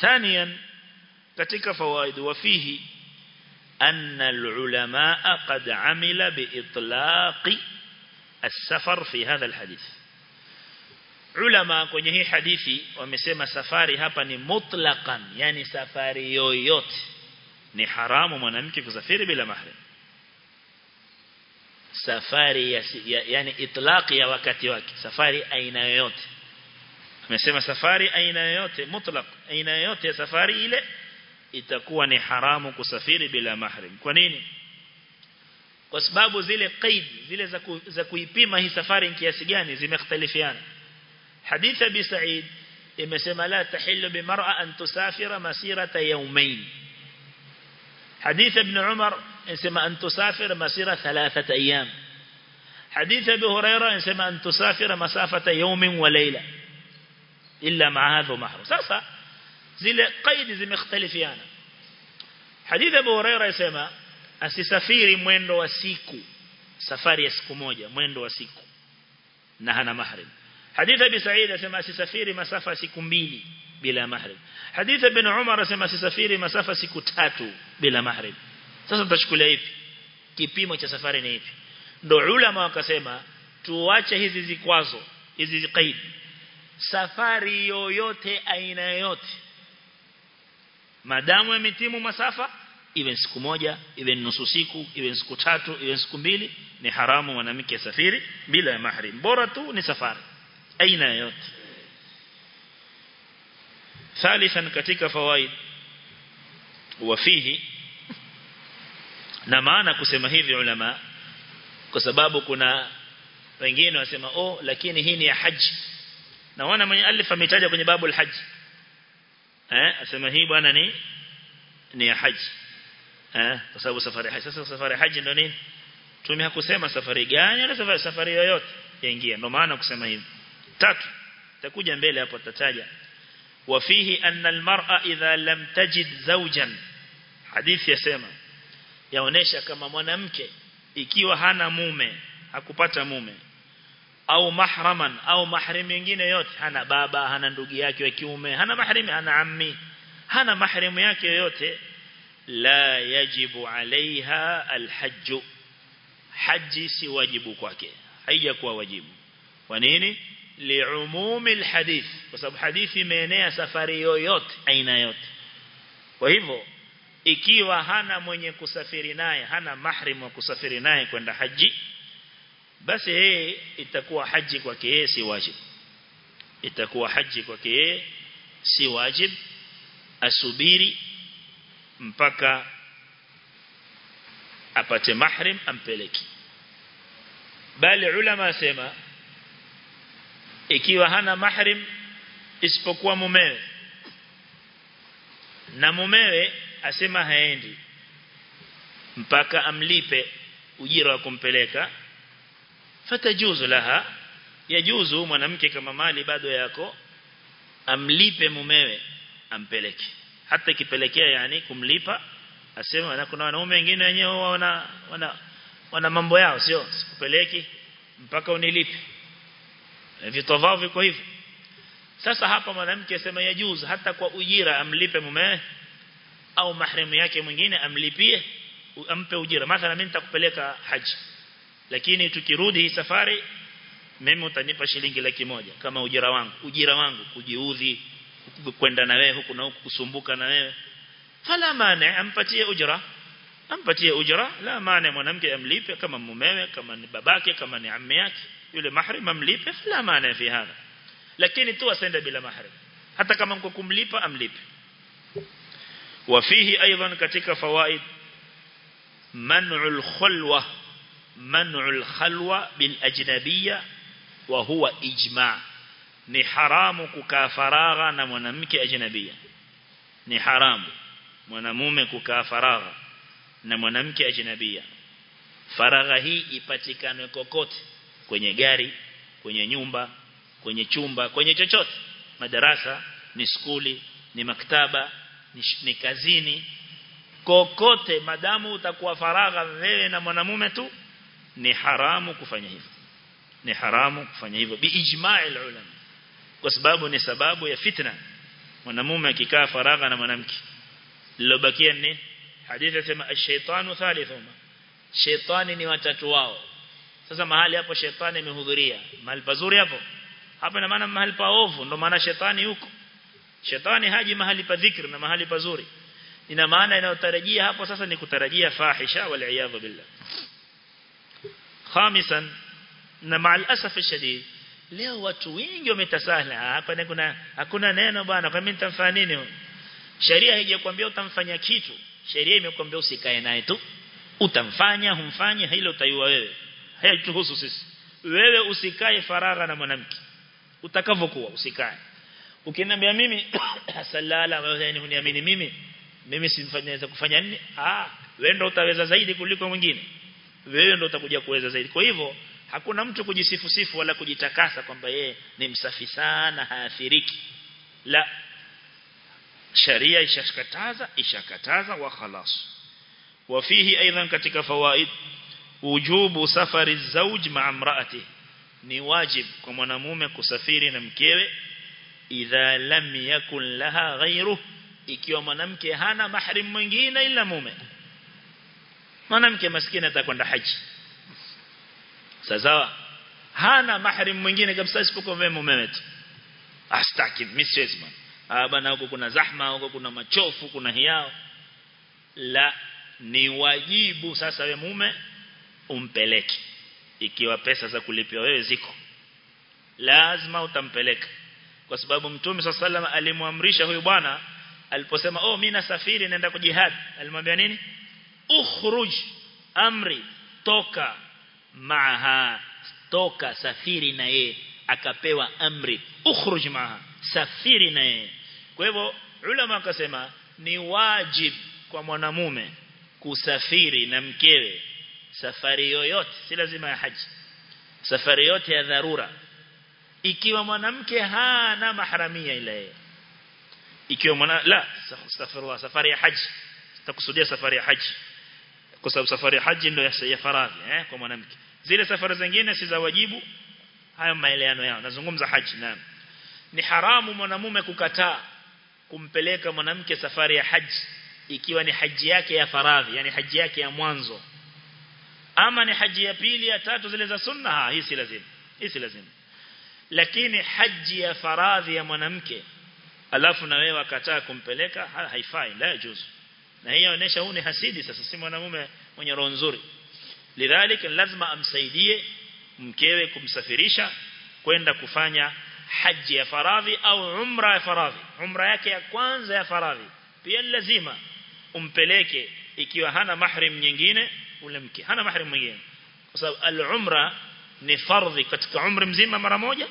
ثانيا katika fawaid wafihi أن العلماء قد عمل بإطلاق السفر في هذا الحديث علماء kwenye hii hadithi wamesema safari hapa ni mutlaqan yani safari yoyote ni haramu mwanamke kusafiri bila mahram safari ya, ya yani itlaqi ya wakati wake safari aina yoyote amesema safari aina yoyote mutlaq aina yoyote ya safari ile itakuwa ni haramu kusafiri bila mahrim kwa nini kwa sababu zile qaid zile za, ku, za kuipima hii safari ni kiasi gani zimekhtalifiana hadith abi sa'id imesema la tahillu bimar'a an tusafira masirata yawmayn hadith ibn umar inasema an tusafira masira thalathata ayyam hadith abi huraira inasema an tusafira masafata yawmin wa layla illa ma'a hadha mahram sasa zile qaidi zimekhtalifiana hadithi Abu Huraira yasema asisafiri mwendo wa siku. safari ya siku moja mwendo wa siku. na hana mahrim hadithi Abi Sa'id yasema asisafiri masafa siku mbili bila mahrim hadithi Ibn Umar asema sisafiri masafa siku tatu bila mahrim sasa tutachukulia ipi? Kipimo cha safari ni ipi? Ndo ulama wakasema tuache hizi zikwazo hizi qaidi safari yoyote aina yoyote. Madamu yametimu masafa iwe siku moja iwe nusu siku iwe siku tatu iwe siku mbili ni haramu mwanamke safiri bila mahrim bora tu ni safari aina yoyote ثالثا katika fawaid wafihi na maana kusema hivi ulama kwa sababu kuna wengine wasema oh lakini hii ni ya haji. Na wana mwenye alifa mitaja kwenye babu al-haji eh asema hii bwana ni ni ya haji. Eh kwa sababu safari haji sasa safari haji ndio nini? Tumia hakusema safari gani wala safari safari yoyote yaingia. Ndio maana kusema hivi. Tatu takuja mbele hapo tutataja وفيه أن المرأة إذا لم تجد زوجا حديث يسمى yaonesha kama mwanamke ikiwa hana mume hakupata mume au mahraman au mahrim mwingine yote hana baba hana ndugu yake wa kiume hana mahrim hana ammi hana mahrim yake yote la yajibu alaiha alhajj haji si wajibu kwake haijakuwa wajibu kwa nini Liumumi alhadith kwa sababu hadithi imeenea safari yoyote aina yote. Kwa hivyo ikiwa hana mwenye kusafiri naye hana mahrim wa kusafiri naye kwenda haji basi yeye itakuwa haji kwake yeye si wajib. Itakuwa haji kwake yeye si wajib asubiri mpaka apate mahrim ampeleki bali ulama asema ikiwa hana mahrim isipokuwa mumewe. Na mumewe asema haendi mpaka amlipe ujira wa kumpeleka. Fatajuzu laha yajuzu mwanamke kama mali bado yako amlipe mumewe ampeleke. Hata ikipelekea yani kumlipa asema na kuna wanaume wengine wenyewe wana wana wana mambo yao sio? Sikupeleki mpaka unilipe vitu vao viko hivyo. Sasa hapa mwanamke asema yajuzu hata kwa ujira amlipe mume au mahrimu yake mwingine amlipie ampe ujira. Mathalan mimi nitakupeleka haji. Lakini tukirudi hii safari mimi utanipa shilingi laki moja kama ujira wangu. Ujira wangu kujiudhi kwenda na wewe huku na huku kusumbuka na wewe. Fala maana ampatie ujira. Ampatie ujira la maana mwanamke amlipe kama mumewe kama ni babake kama ni ammi yake yule mahrim amlipe fala maana fi hadha lakini tu asende bila mahrim hata kama mko kumlipa amlipe وفيه أيضا كتك فوائد منع الخلوة منع الخلوة بالأجنبية وهو إجماع ni haramu kukaa faragha na mwanamke ajnabia ni haramu mwanamume kukaa faragha na mwanamke ajnabia faragha hii ipatikane kokote kwenye gari kwenye nyumba kwenye chumba kwenye chochote. Madarasa ni skuli ni maktaba ni, ni kazini. Kokote madamu utakuwa faragha wewe na mwanamume tu ni haramu kufanya hivyo. Ni haramu kufanya hivyo. Biijma'il ulama. Kwa sababu ni sababu ya fitna. Mwanamume akikaa faragha na mwanamke. Lilobakia ni hadithi inasema ash-shaytanu thalithuma. Shaytani ni watatu wao sasa mahali hapo shetani imehudhuria mahali pazuri hapo. Hapa ina maana mahali paovu ndo maana shetani yuko. Shetani haji mahali pa dhikr na mahali pazuri. Ina maana inayotarajia hapo sasa ni kutarajia fahisha wal iyadhu billah. Khamisan na maal asaf shadid. Leo watu wengi wametasahla. Hapa ni kuna hakuna neno bwana. Kwa mimi nitamfanya nini sheria haijakwambia utamfanya kitu. Sheria imekwambia usikae naye tu. Utamfanya humfanye hilo utaiwa wewe haituhusu sisi. Wewe usikae faragha na mwanamke. Utakavokuwa usikae. Ukiniambia mimi salala wewe yaani uniamini mimi mimi simfanyaweza kufanya nini? Ah wewe ndio utaweza zaidi kuliko mwingine. Wewe ndio utakuja kuweza zaidi. Kwa hivyo hakuna mtu kujisifu sifu wala kujitakasa kwamba yeye ni msafi sana haathiriki. La. Sharia ishakataza ishakataza wa khalas. Wafihi aidan katika fawaid wujubu safari zauj ma'a imraati. Ni wajib kwa mwanamume kusafiri na mkewe idha lam yakun laha ghayru ikiwa mwanamke hana mahrim mwingine ila mume. Mwanamke maskini atakwenda haji. Sasa hana mahrim mwingine kabisa isipokuwa wewe mume tu astaki mistress man ah bana huko kuna zahma huko kuna machofu kuna hiao. La ni wajibu sasa we mume umpeleke. Ikiwa pesa za kulipia wewe ziko lazima utampeleka. Kwa sababu mtume swalla sallam alimwamrisha huyu bwana aliposema oh mimi nasafiri naenda kwa jihad alimwambia nini? Ukhruj amri toka maha toka safiri na ye akapewa amri ukhruj maha safiri na ye kwa hivyo ulama akasema ni wajib kwa mwanamume kusafiri na mkewe safari yoyote si lazima ya haji. Safari yote ya dharura. Ikiwa mwanamke hana mahramia ila yeye. Ikiwa mwana la astaghfirullah safari ya haji. Takusudia safari ya haji. Kwa sababu safari ya haji ndio ya faradhi eh kwa mwanamke. Zile safari zingine si za wajibu hayo maeleano yao. Nazungumza haji na ni haramu mwanamume kukataa kumpeleka mwanamke safari ya haji ikiwa ni haji yake ya faradhi yani haji yake ya mwanzo ama ni haji ya pili ya tatu zile za sunna? Hii si lazima. Hii si lazima. Lakini haji ya faradhi ya mwanamke alafu na wewe akataa kumpeleka ha, haifai la juzu na hiyo inaonyesha huu ni hasidi sasa si mwanamume mwenye roho nzuri. Lidhalika lazima amsaidie mkewe kumsafirisha kwenda kufanya haji ya faradhi au umra ya faradhi. Umra yake ya kwanza ya faradhi. Pia lazima umpeleke ikiwa hana mahrim nyingine ule mke hana mahrim mwingine kwa sababu al-umra ni fardhi katika umri mzima mara moja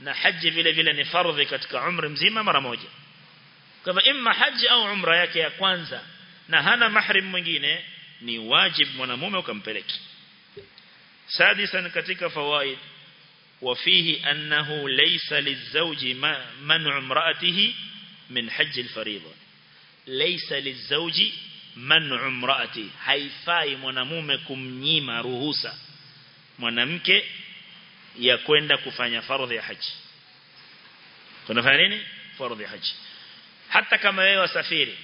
na haji vile vile ni fardhi katika umri mzima mara moja kama imma haji au umra yake ya kwanza na hana mahrim mwingine ni wajib mwanamume ukampeleke sadisan katika fawaid وفيه أنه ليس للزوج منع امرأته من حج الفريضة ليس للزوج man umraati haifai mwanamume kumnyima ruhusa mwanamke ya kwenda kufanya fardhi ya haji. Tunafanya nini? Fardhi ya haji. Hata kama wewe wasafiri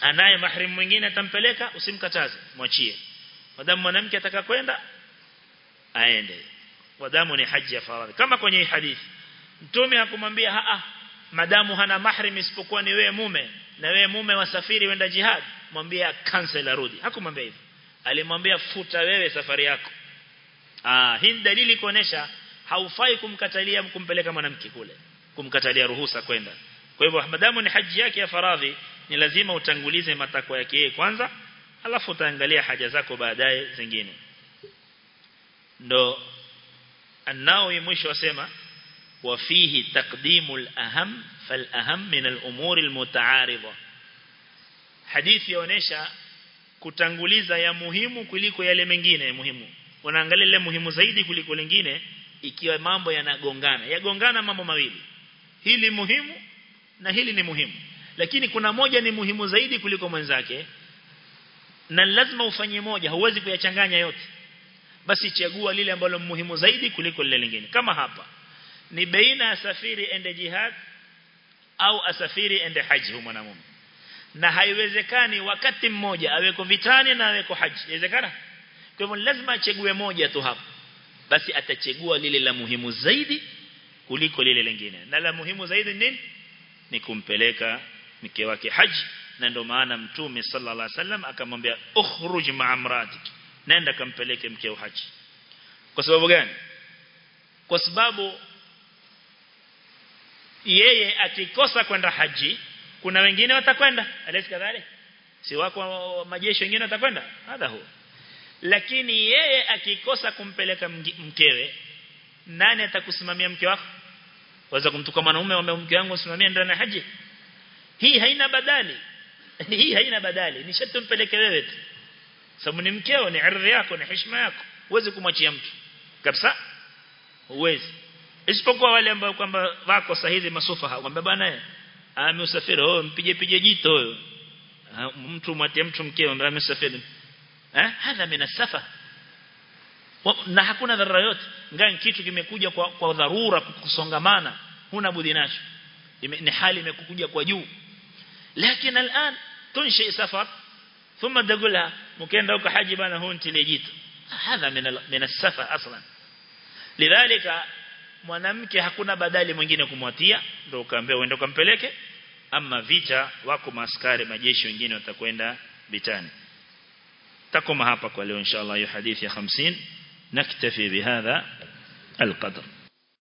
anaye mahrim mwingine atampeleka usimkataze mwachie. Madamu mwanamke ataka kwenda aende. Madamu ni haji ya faradhi kama kwenye hadithi mtume hakumwambia a a madamu hana mahrim isipokuwa ni wewe mume na wewe mume wasafiri wenda jihad mwambie cancel arudi hakumwambia hivyo alimwambia futa wewe safari yako ah hii dalili kuonesha haufai kumkatalia kumpeleka mwanamke kule kumkatalia ruhusa kwenda kwa hivyo madamu ni haji yake ya faradhi ni lazima utangulize matakwa yake yeye kwanza alafu utaangalia haja zako baadaye zingine ndo النووي mwisho wasema وفيه تقديم الأهم فالأهم من الأمور المتعارضة hadithi yaonesha kutanguliza ya muhimu kuliko yale mengine ya muhimu. Unaangalia ile muhimu zaidi kuliko lingine ikiwa mambo yanagongana. Yagongana mambo mawili. Hili muhimu na hili ni muhimu. Lakini kuna moja ni muhimu zaidi kuliko mwenzake na lazima ufanye moja. Huwezi kuyachanganya yote. Basi chagua lile ambalo muhimu zaidi kuliko lile lingine. Kama hapa ni baina asafiri ende jihad au asafiri ende haji mwanamume na haiwezekani wakati mmoja aweko vitani na aweko haji. Inawezekana kwa hivyo lazima achague moja tu hapo. Basi atachegua lile la muhimu zaidi kuliko lile lingine. Na la muhimu zaidi nini? Ni kumpeleka mke wake haji. Na ndio maana mtume sallallahu alaihi wasallam akamwambia ukhruj ma'amratik nenda kampeleke mkeo haji. Kwa sababu gani? Kwa sababu yeye akikosa kwenda haji kuna wengine watakwenda. Alisi kadhalik si wako majeshi wengine watakwenda? Hadha huwa lakini yeye akikosa kumpeleka mkewe nani atakusimamia mke wako? Waweza kumtuka mwanaume wa mke wangu usimamie ndani ya haji. Hii haina badali. Hii haina badali. Ni sharti umpeleke wewe tu. Sababu ni mkeo ni ardhi yako ni heshima yako. Uweze kumwachia mtu. Kabisa. Uweze isipokuwa wale ambao kwamba wako sahihi masufa kwamba bwana amesafiri oh mpige pige jito. Huyo mtu mwatie mtu mkeo ndio amesafiri. Eh hadha minasafa na hakuna dharura yote. Ngani kitu kimekuja kwa, kwa dharura kukusongamana huna budi nacho. Ni hali imekukuja kwa juu. Lakini alaan tunshi safar thumma dagula mkenda uko haji bana huo ntilie jito. Hadha min as-safa aslan. Lidhalika mwanamke hakuna badali mwingine kumwatia ndio ukaambia uende ukampeleke ama vita wako maskari majeshi wengine watakwenda vitani takoma hapa kwa leo inshallah hiyo hadithi ya 50 naktafi bihadha القدر